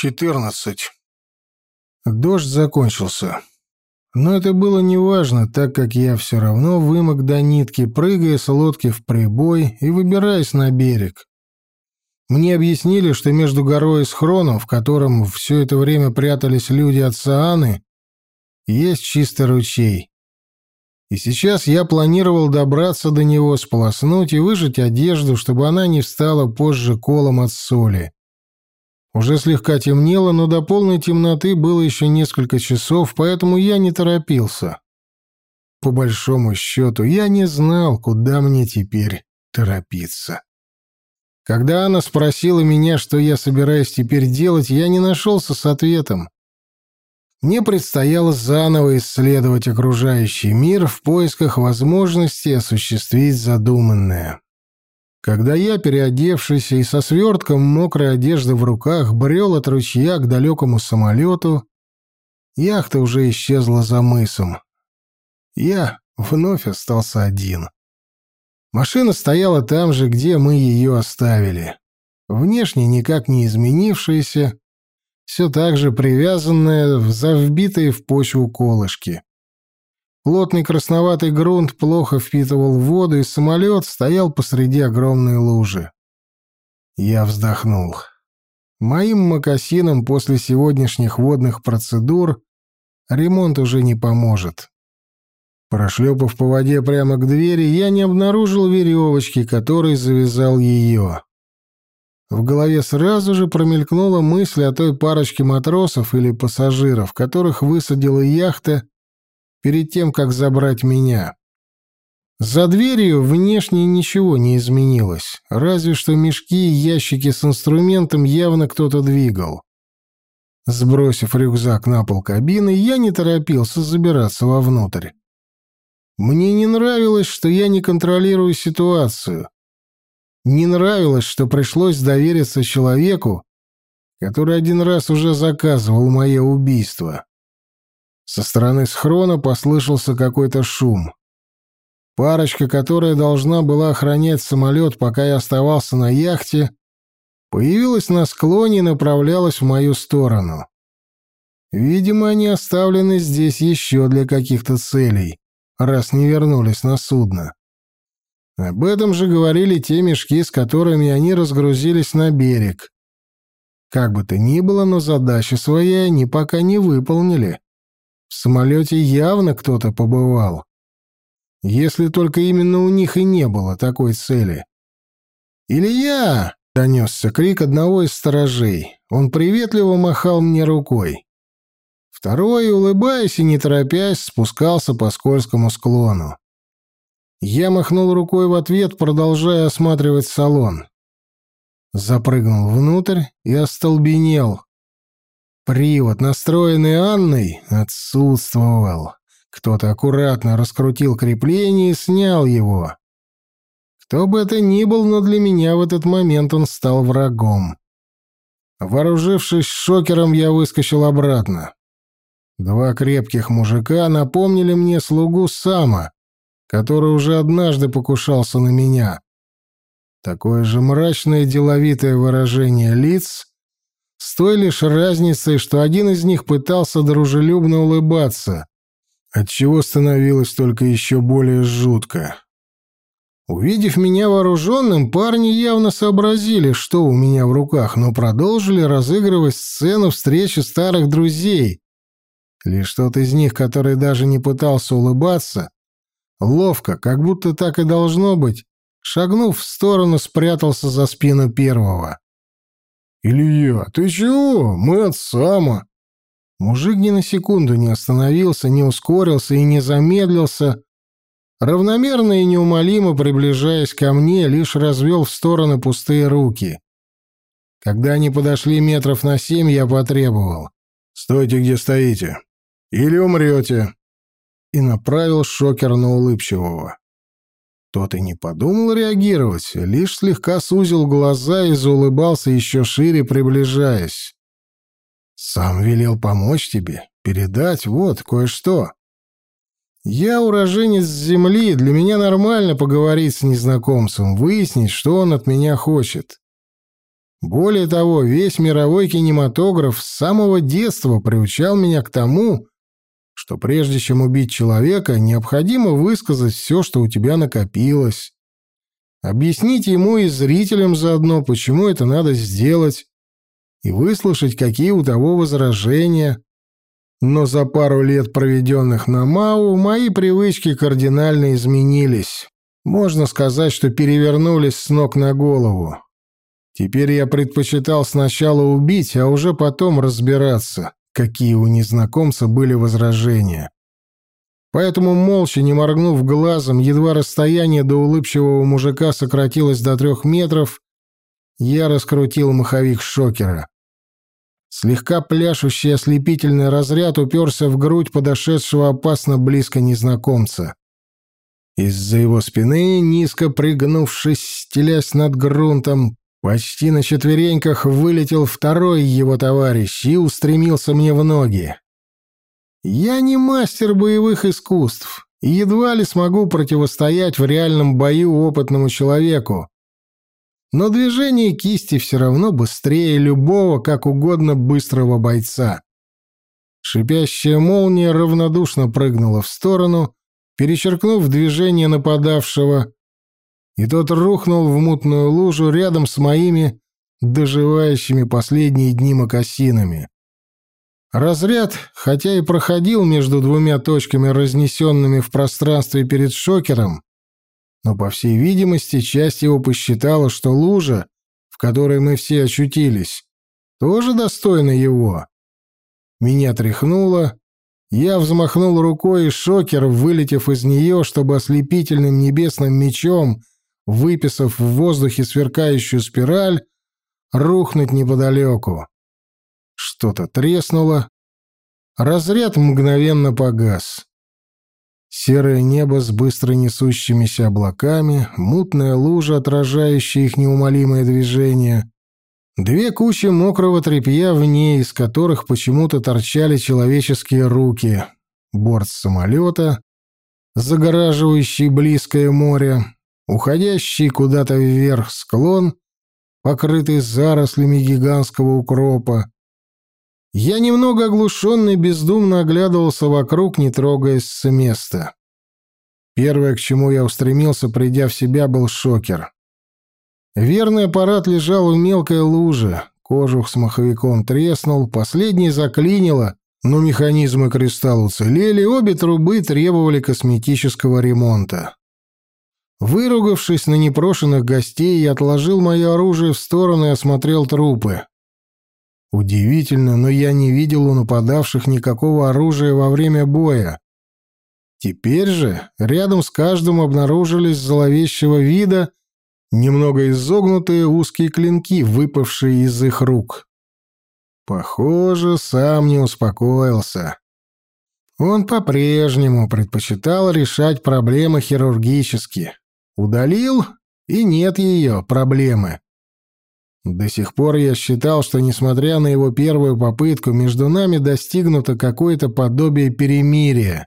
14. Дождь закончился. Но это было неважно, так как я все равно вымок до нитки, прыгая с лодки в прибой и выбираясь на берег. Мне объяснили, что между горой и схроном, в котором все это время прятались люди от Сааны, есть чистый ручей. И сейчас я планировал добраться до него, сполоснуть и выжать одежду, чтобы она не встала позже колом от соли. Уже слегка темнело, но до полной темноты было еще несколько часов, поэтому я не торопился. По большому счету, я не знал, куда мне теперь торопиться. Когда она спросила меня, что я собираюсь теперь делать, я не нашелся с ответом. Мне предстояло заново исследовать окружающий мир в поисках возможности осуществить задуманное. Когда я, переодевшийся и со свертком мокрой одежды в руках, брел от ручья к далекому самолету, яхта уже исчезла за мысом. Я вновь остался один. Машина стояла там же, где мы ее оставили. Внешне никак не изменившаяся, все так же привязанная за вбитые в почву колышки. Плотный красноватый грунт плохо впитывал воду, и самолет стоял посреди огромной лужи. Я вздохнул. Моим мокасинам после сегодняшних водных процедур ремонт уже не поможет. Прошлепав по воде прямо к двери, я не обнаружил веревочки, которой завязал ее. В голове сразу же промелькнула мысль о той парочке матросов или пассажиров, которых высадила яхта перед тем, как забрать меня. За дверью внешне ничего не изменилось, разве что мешки и ящики с инструментом явно кто-то двигал. Сбросив рюкзак на пол кабины, я не торопился забираться вовнутрь. Мне не нравилось, что я не контролирую ситуацию. Не нравилось, что пришлось довериться человеку, который один раз уже заказывал мое убийство. Со стороны схрона послышался какой-то шум. Парочка, которая должна была охранять самолет, пока я оставался на яхте, появилась на склоне и направлялась в мою сторону. Видимо, они оставлены здесь еще для каких-то целей, раз не вернулись на судно. Об этом же говорили те мешки, с которыми они разгрузились на берег. Как бы то ни было, но задачи свои они пока не выполнили. В самолете явно кто-то побывал. Если только именно у них и не было такой цели. «Илья!» — донесся крик одного из сторожей. Он приветливо махал мне рукой. Второй, улыбаясь и не торопясь, спускался по скользкому склону. Я махнул рукой в ответ, продолжая осматривать салон. Запрыгнул внутрь и остолбенел. Привод, настроенный Анной, отсутствовал. Кто-то аккуратно раскрутил крепление и снял его. Кто бы это ни был, но для меня в этот момент он стал врагом. Вооружившись шокером, я выскочил обратно. Два крепких мужика напомнили мне слугу Сама, который уже однажды покушался на меня. Такое же мрачное деловитое выражение лиц с той лишь разницей, что один из них пытался дружелюбно улыбаться, отчего становилось только еще более жутко. Увидев меня вооруженным, парни явно сообразили, что у меня в руках, но продолжили разыгрывать сцену встречи старых друзей. Лишь тот из них, который даже не пытался улыбаться, ловко, как будто так и должно быть, шагнув в сторону, спрятался за спину первого. «Илья, ты чего? Мы от Сама!» Мужик ни на секунду не остановился, не ускорился и не замедлился, равномерно и неумолимо приближаясь ко мне, лишь развел в стороны пустые руки. Когда они подошли метров на семь, я потребовал. «Стойте, где стоите. Или умрете!» И направил шокер на улыбчивого. Тот и не подумал реагировать, лишь слегка сузил глаза и заулыбался еще шире, приближаясь. «Сам велел помочь тебе, передать вот кое-что. Я уроженец земли, для меня нормально поговорить с незнакомцем, выяснить, что он от меня хочет. Более того, весь мировой кинематограф с самого детства приучал меня к тому, что прежде чем убить человека, необходимо высказать все, что у тебя накопилось. Объяснить ему и зрителям заодно, почему это надо сделать, и выслушать, какие у того возражения. Но за пару лет, проведенных на МАУ, мои привычки кардинально изменились. Можно сказать, что перевернулись с ног на голову. Теперь я предпочитал сначала убить, а уже потом разбираться, какие у незнакомца были возражения. Поэтому, молча, не моргнув глазом, едва расстояние до улыбчивого мужика сократилось до трех метров, я раскрутил маховик шокера. Слегка пляшущий ослепительный разряд уперся в грудь подошедшего опасно близко незнакомца. Из-за его спины, низко пригнувшись, стелясь над грунтом, почти на четвереньках вылетел второй его товарищ и устремился мне в ноги. Я не мастер боевых искусств и едва ли смогу противостоять в реальном бою опытному человеку, но движение кисти все равно быстрее любого, как угодно быстрого бойца. Шипящая молния равнодушно прыгнула в сторону, перечеркнув движение нападавшего, и тот рухнул в мутную лужу рядом с моими доживающими последние дни мокасинами. Разряд, хотя и проходил между двумя точками, разнесенными в пространстве перед шокером, но, по всей видимости, часть его посчитала, что лужа, в которой мы все очутились, тоже достойна его. Меня тряхнуло, я взмахнул рукой, и шокер, вылетев из нее, чтобы ослепительным небесным мечом, выписав в воздухе сверкающую спираль, рухнуть неподалеку. Что-то треснуло. Разряд мгновенно погас. Серое небо с быстро несущимися облаками, мутная лужа, отражающая их неумолимое движение, две кучи мокрого тряпья в ней, из которых почему-то торчали человеческие руки, борт самолета, загораживающий близкое море, уходящий куда-то вверх склон, покрытый зарослями гигантского укропа, я немного оглушенный бездумно оглядывался вокруг, не трогаясь с места. Первое, к чему я устремился, придя в себя, был шокер. Верный аппарат лежал в мелкой луже, кожух с маховиком треснул, последний заклинило, но механизмы кристалл уцелели, обе трубы требовали косметического ремонта. Выругавшись на непрошенных гостей, я отложил мое оружие в сторону и осмотрел трупы. Удивительно, но я не видел у нападавших никакого оружия во время боя. Теперь же рядом с каждым обнаружились зловещего вида немного изогнутые узкие клинки, выпавшие из их рук. Похоже, сам не успокоился. Он по-прежнему предпочитал решать проблемы хирургически. Удалил, и нет ее проблемы. До сих пор я считал, что, несмотря на его первую попытку, между нами достигнуто какое-то подобие перемирия.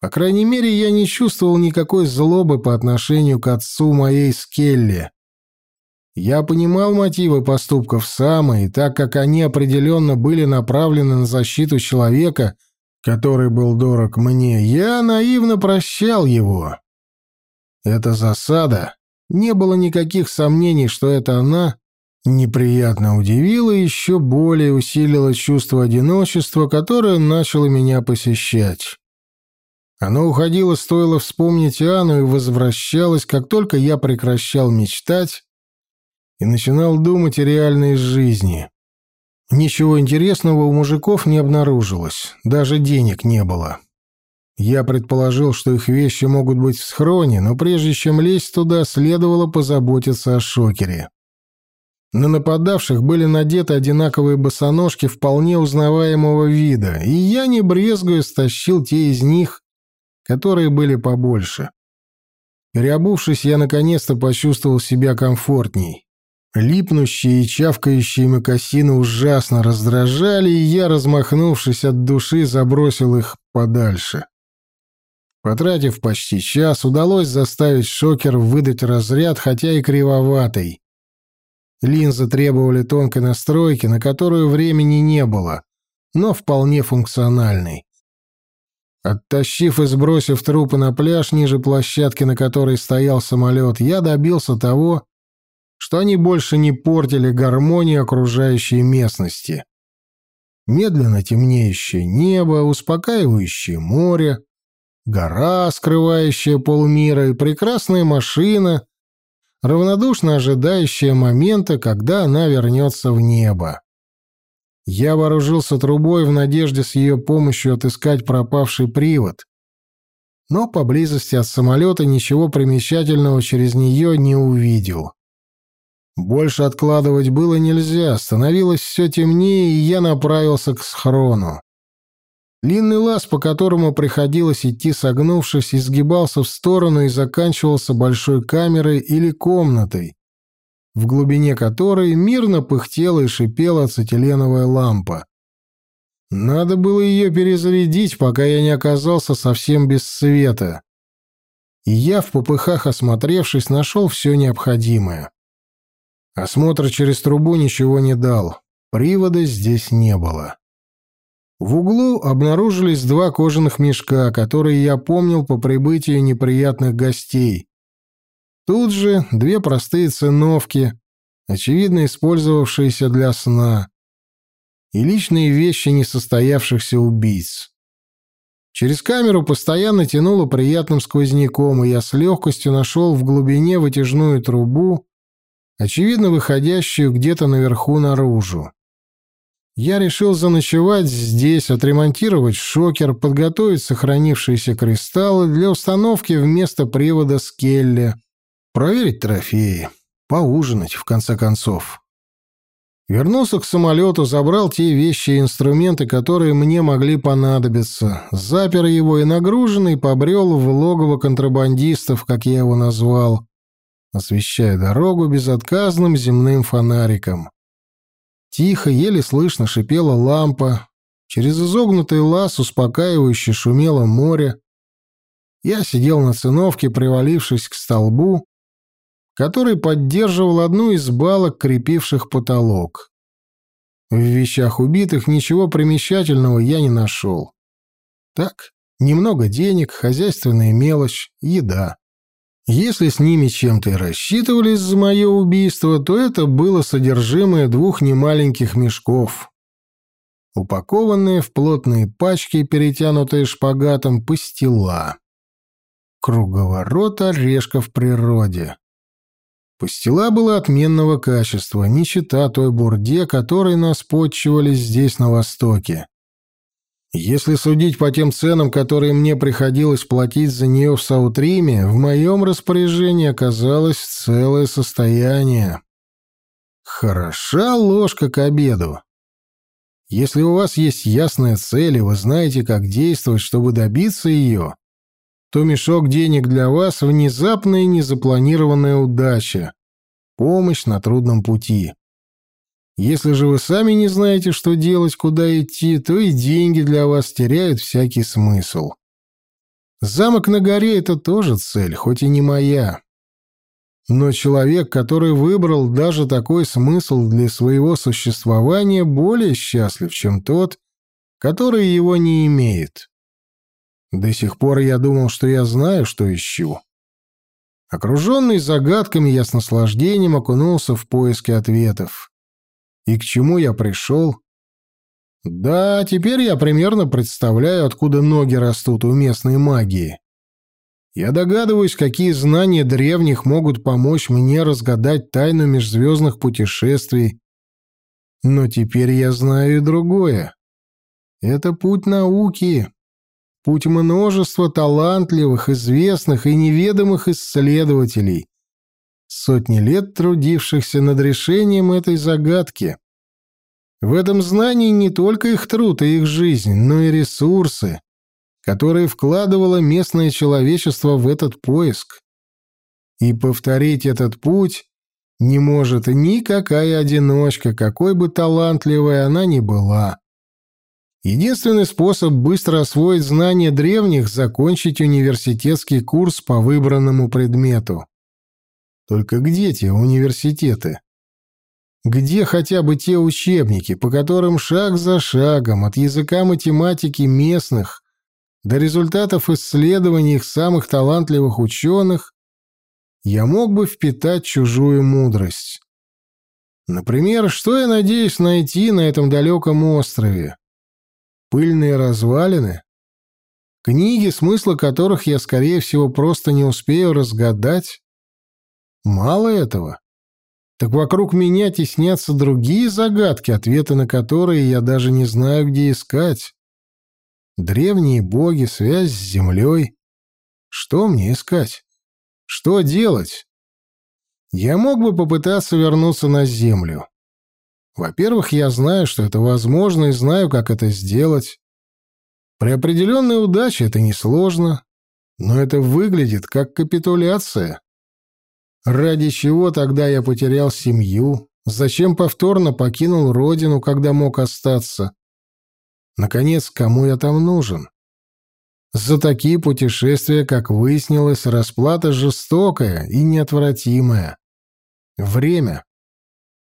По крайней мере, я не чувствовал никакой злобы по отношению к отцу моей Скелли. Я понимал мотивы поступков Сама, и так как они определенно были направлены на защиту человека, который был дорог мне, я наивно прощал его. Эта засада, не было никаких сомнений, что это она неприятно удивило и еще более усилило чувство одиночества, которое начало меня посещать. Оно уходило, стоило вспомнить Анну, и возвращалось, как только я прекращал мечтать и начинал думать о реальной жизни. Ничего интересного у мужиков не обнаружилось, даже денег не было. Я предположил, что их вещи могут быть в схроне, но прежде чем лезть туда, следовало позаботиться о шокере. На нападавших были надеты одинаковые босоножки вполне узнаваемого вида, и я, не брезгуя, стащил те из них, которые были побольше. Переобувшись, я наконец-то почувствовал себя комфортней. Липнущие и чавкающие мокасины ужасно раздражали, и я, размахнувшись от души, забросил их подальше. Потратив почти час, удалось заставить шокер выдать разряд, хотя и кривоватый. Линзы требовали тонкой настройки, на которую времени не было, но вполне функциональной. Оттащив и сбросив трупы на пляж ниже площадки, на которой стоял самолет, я добился того, что они больше не портили гармонию окружающей местности. Медленно темнеющее небо, успокаивающее море, гора, скрывающая полмира, и прекрасная машина, равнодушно ожидающая момента, когда она вернется в небо. Я вооружился трубой в надежде с ее помощью отыскать пропавший привод. Но поблизости от самолета ничего примечательного через нее не увидел. Больше откладывать было нельзя, становилось все темнее, и я направился к схрону. Длинный лаз, по которому приходилось идти согнувшись, изгибался в сторону и заканчивался большой камерой или комнатой, в глубине которой мирно пыхтела и шипела ацетиленовая лампа. Надо было ее перезарядить, пока я не оказался совсем без света. И я, в попыхах осмотревшись, нашел все необходимое. Осмотр через трубу ничего не дал. Привода здесь не было. В углу обнаружились два кожаных мешка, которые я помнил по прибытию неприятных гостей. Тут же две простые циновки, очевидно использовавшиеся для сна, и личные вещи несостоявшихся убийц. Через камеру постоянно тянуло приятным сквозняком, и я с легкостью нашел в глубине вытяжную трубу, очевидно выходящую где-то наверху наружу. Я решил заночевать здесь, отремонтировать шокер, подготовить сохранившиеся кристаллы для установки вместо привода Скелли, Проверить трофеи. Поужинать, в конце концов. Вернулся к самолету, забрал те вещи и инструменты, которые мне могли понадобиться, запер его и нагруженный побрел в логово контрабандистов, как я его назвал, освещая дорогу безотказным земным фонариком. Тихо, еле слышно шипела лампа, через изогнутый лаз успокаивающе шумело море. Я сидел на циновке, привалившись к столбу, который поддерживал одну из балок, крепивших потолок. В вещах убитых ничего примечательного я не нашел. Так, немного денег, хозяйственная мелочь, еда. Если с ними чем-то и рассчитывались за мое убийство, то это было содержимое двух немаленьких мешков. Упакованные в плотные пачки, перетянутые шпагатом, пастила. Круговорот орешка в природе. Пастила была отменного качества, не чита той бурде, которой нас подчивали здесь, на Востоке. Если судить по тем ценам, которые мне приходилось платить за нее в Саутриме, в моем распоряжении оказалось целое состояние. Хороша ложка к обеду. Если у вас есть ясная цель, и вы знаете, как действовать, чтобы добиться ее, то мешок денег для вас — внезапная незапланированная удача, помощь на трудном пути. Если же вы сами не знаете, что делать, куда идти, то и деньги для вас теряют всякий смысл. Замок на горе — это тоже цель, хоть и не моя. Но человек, который выбрал даже такой смысл для своего существования, более счастлив, чем тот, который его не имеет. До сих пор я думал, что я знаю, что ищу. Окруженный загадками, я с наслаждением окунулся в поиски ответов. И к чему я пришел? Да, теперь я примерно представляю, откуда ноги растут у местной магии. Я догадываюсь, какие знания древних могут помочь мне разгадать тайну межзвездных путешествий. Но теперь я знаю и другое. Это путь науки, путь множества талантливых, известных и неведомых исследователей, сотни лет трудившихся над решением этой загадки. В этом знании не только их труд и их жизнь, но и ресурсы, которые вкладывало местное человечество в этот поиск. И повторить этот путь не может никакая одиночка, какой бы талантливой она ни была. Единственный способ быстро освоить знания древних — закончить университетский курс по выбранному предмету. Только где те университеты? Где хотя бы те учебники, по которым шаг за шагом от языка математики местных до результатов исследований их самых талантливых ученых я мог бы впитать чужую мудрость? Например, что я надеюсь найти на этом далеком острове? Пыльные развалины? Книги, смысла которых я, скорее всего, просто не успею разгадать? Мало этого. Так вокруг меня теснятся другие загадки, ответы на которые я даже не знаю, где искать. Древние боги, связь с землей. Что мне искать? Что делать? Я мог бы попытаться вернуться на землю. Во-первых, я знаю, что это возможно, и знаю, как это сделать. При определенной удаче это несложно, но это выглядит как капитуляция. Ради чего тогда я потерял семью? Зачем повторно покинул родину, когда мог остаться? Наконец, кому я там нужен? За такие путешествия, как выяснилось, расплата жестокая и неотвратимая. Время.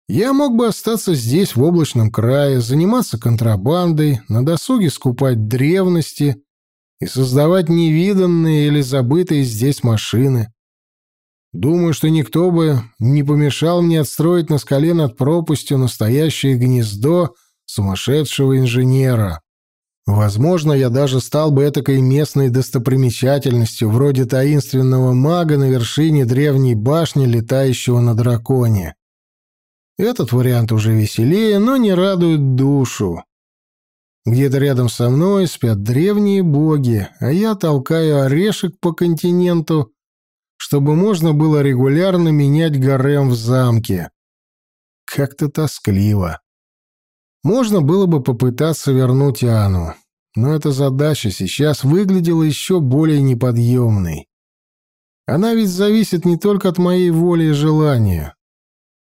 Я мог бы остаться здесь, в облачном крае, заниматься контрабандой, на досуге скупать древности и создавать невиданные или забытые здесь машины. Думаю, что никто бы не помешал мне отстроить на скале над пропастью настоящее гнездо сумасшедшего инженера. Возможно, я даже стал бы этакой местной достопримечательностью, вроде таинственного мага на вершине древней башни, летающего на драконе. Этот вариант уже веселее, но не радует душу. Где-то рядом со мной спят древние боги, а я толкаю орешек по континенту, чтобы можно было регулярно менять гарем в замке. Как-то тоскливо. Можно было бы попытаться вернуть Ану, но эта задача сейчас выглядела еще более неподъемной. Она ведь зависит не только от моей воли и желания.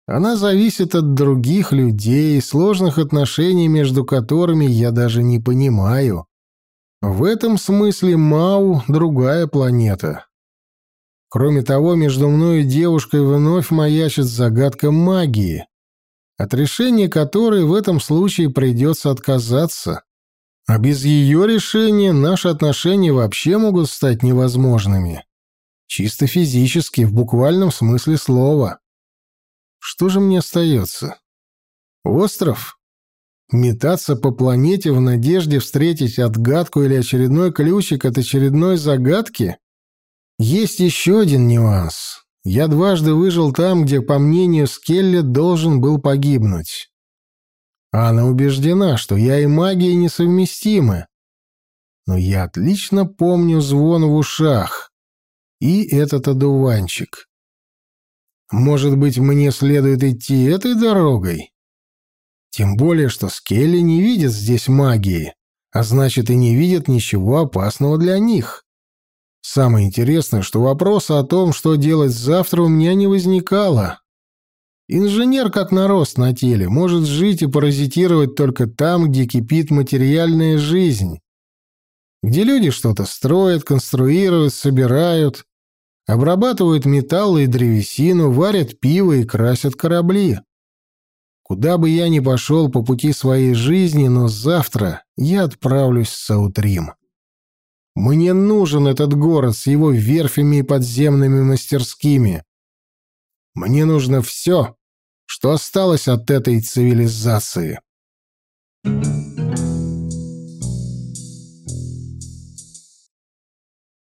Она зависит от других людей, сложных отношений между которыми я даже не понимаю. В этом смысле Мау — другая планета. Кроме того, между мной и девушкой вновь маячит загадка магии, от решения которой в этом случае придется отказаться. А без ее решения наши отношения вообще могут стать невозможными. Чисто физически, в буквальном смысле слова. Что же мне остается? Остров? Метаться по планете в надежде встретить отгадку или очередной ключик от очередной загадки? Есть еще один нюанс. Я дважды выжил там, где, по мнению Скелли, должен был погибнуть. Она убеждена, что я и магия несовместимы. Но я отлично помню звон в ушах. И этот одуванчик. Может быть, мне следует идти этой дорогой? Тем более, что Скелли не видит здесь магии, а значит и не видит ничего опасного для них. Самое интересное, что вопроса о том, что делать завтра, у меня не возникало. Инженер, как нарост на теле, может жить и паразитировать только там, где кипит материальная жизнь, где люди что-то строят, конструируют, собирают, обрабатывают металлы и древесину, варят пиво и красят корабли. Куда бы я ни пошел по пути своей жизни, но завтра я отправлюсь в Саутрим. Мне нужен этот город с его верфями и подземными мастерскими. Мне нужно все, что осталось от этой цивилизации. Thank you.